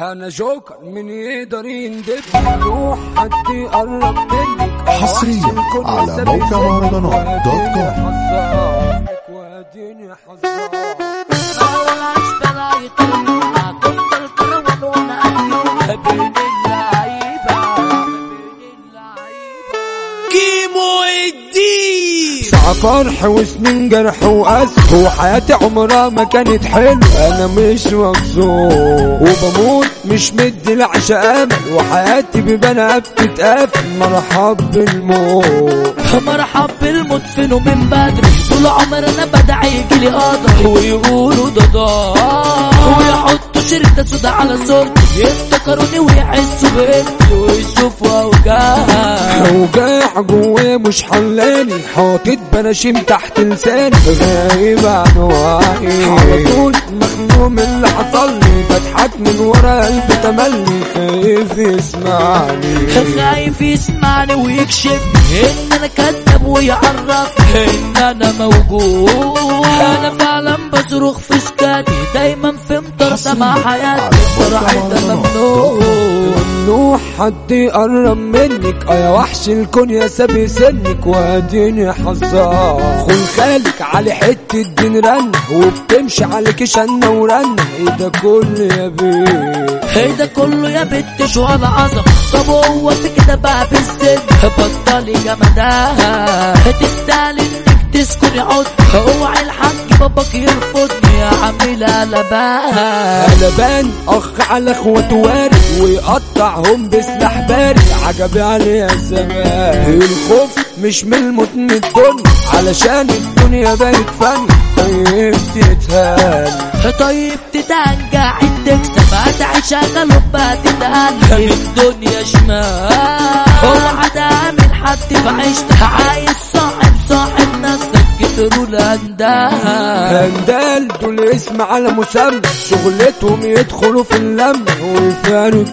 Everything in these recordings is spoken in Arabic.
أنا جوكر من يقدر يندب. روح حد يقرب منك حصرياً على موقع مهرجانات دوت كوم. فرح وسنين جرح وأسف وحياتي عمرها ما كانت حلوة. أنا مش مبسوط وبموت مش مدي العشاء. أمل وحياتي ببنها بتتقفل مرحب بالموت. مرحب بالمدفن ومن بدري؟ طول عمرنا بدع يجيلي قدر ويقولوا ده ضاع ويحطوا شركة سودا على صورتي. يفتكروني ويحسوا بقيمتي ويشوفوا اوجاعها أوجاع جوايا مش حلاني حاطط بناشيم تحت لساني. غايب عن وعي على طول مخنوق من اللي حصل لي بضحك من ورا قلبي تملي. خايف يسمعني. خايف يسمعني ويكشفني إن أنا كذاب ويعرفني إن أنا موجود. أنا فعلا بصرخ في سكاتي دايما في مطرسة مع حياتي. فرحي ده ممنوع. ممنوع حد يقرب منك. آه يا وحش الكون يا سابي سنك. واديني حظاك خل خالك على حتة دين رن. وبتمشي عليك شنة ورنة إيه ده كل يا بيه إيه ده كله يا بنت شو على عظم؟ طب هو في كده بقى في السن؟ بطلي جمدها تستاهل انك تسكني عد اوعي الحاج باباك يرفضني يا عميلة لباها قلبان أخ على أخوات وارد ويقطعهم بسلاح بارد. عجبي عليه الزمان الخوف مش من الموت من الدنيا علشان الدنيا بقت فن. طيب تتهان. طيب تتنجح تكسب. هتعيش غلبة تتهان. الدنيا شمال. اوعى تعمل حد في عيشتك نفسك كتروا الاندال هندال دول اسم على مسمى. شغلتهم يدخلوا في اللم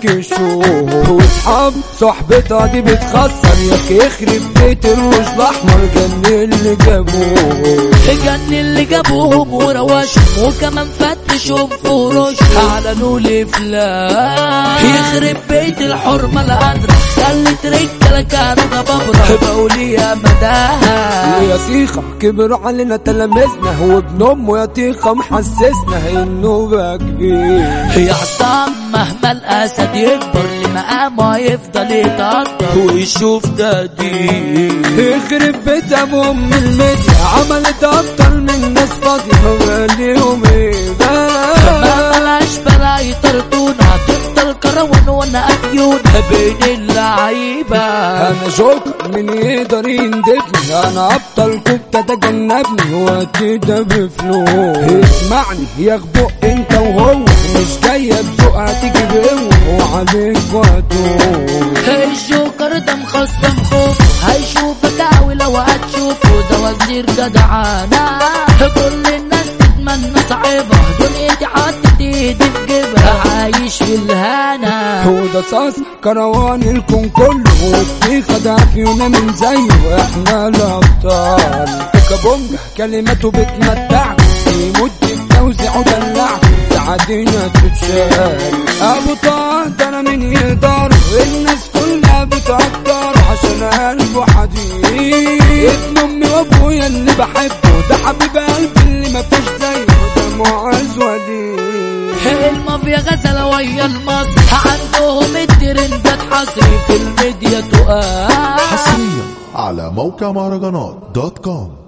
الشوق وأصحاب صحبتها دي بتخسر. ياك يخرب بيت الروج الأحمر جن اللي جابوه. جن اللي جابوهم وروشهم وكمان فتشهم في وروشهم اعلنوا لي فلاش يخرب بيت الحرمة القادرة خلت رجالة كانوا ببرة بقول يا مداها. يا سيخة كبر علينا تلامذنا. وابن أمه يا تيخة محسسنا إنه بقى كبير. يا عصام مهما الأسد يكبر لمقامه يفضل يتقدر ويشوف تقدير يخرب بيت ابو ام الميديا عملت أكتر من ناس فاضية إيه ده بلاش بلا يطردونا تفضل كروان وأنا افيون بين اللعيبة. أنا جوكر من يقدر يندبني. أنا أبطل كنت تتجنبني وقتي ده بفلوس اسمعني يا غبوق أنت وهو. مش جاية بذوق هتيجي بقوة وعليك وهتوه الجوكر ده مخصم خوف هيشوفك قوي لو هتشوفه. ده وزير جدعانة كل الناس تتمنى صعبة دنيتي حطت إيدي في جيبها عايش في الهنا. هو ده صاص كروان الكون كله. ده فينا من زيه إحنا الأبطال. كابونجا كلماته بتمتعك يمد بتوزيع ودلعك تعدينا تتشال. أبو طه ده أنا من يقدر الناس كلها بتقدر عشان قلبه حديد. ابن أمي وأبويا اللي بحبه ده حبيب غزلة ويا المصر عندهم الترندات حصري في الميديا تقال حصريا على موقع مهرجانات دوت كوم.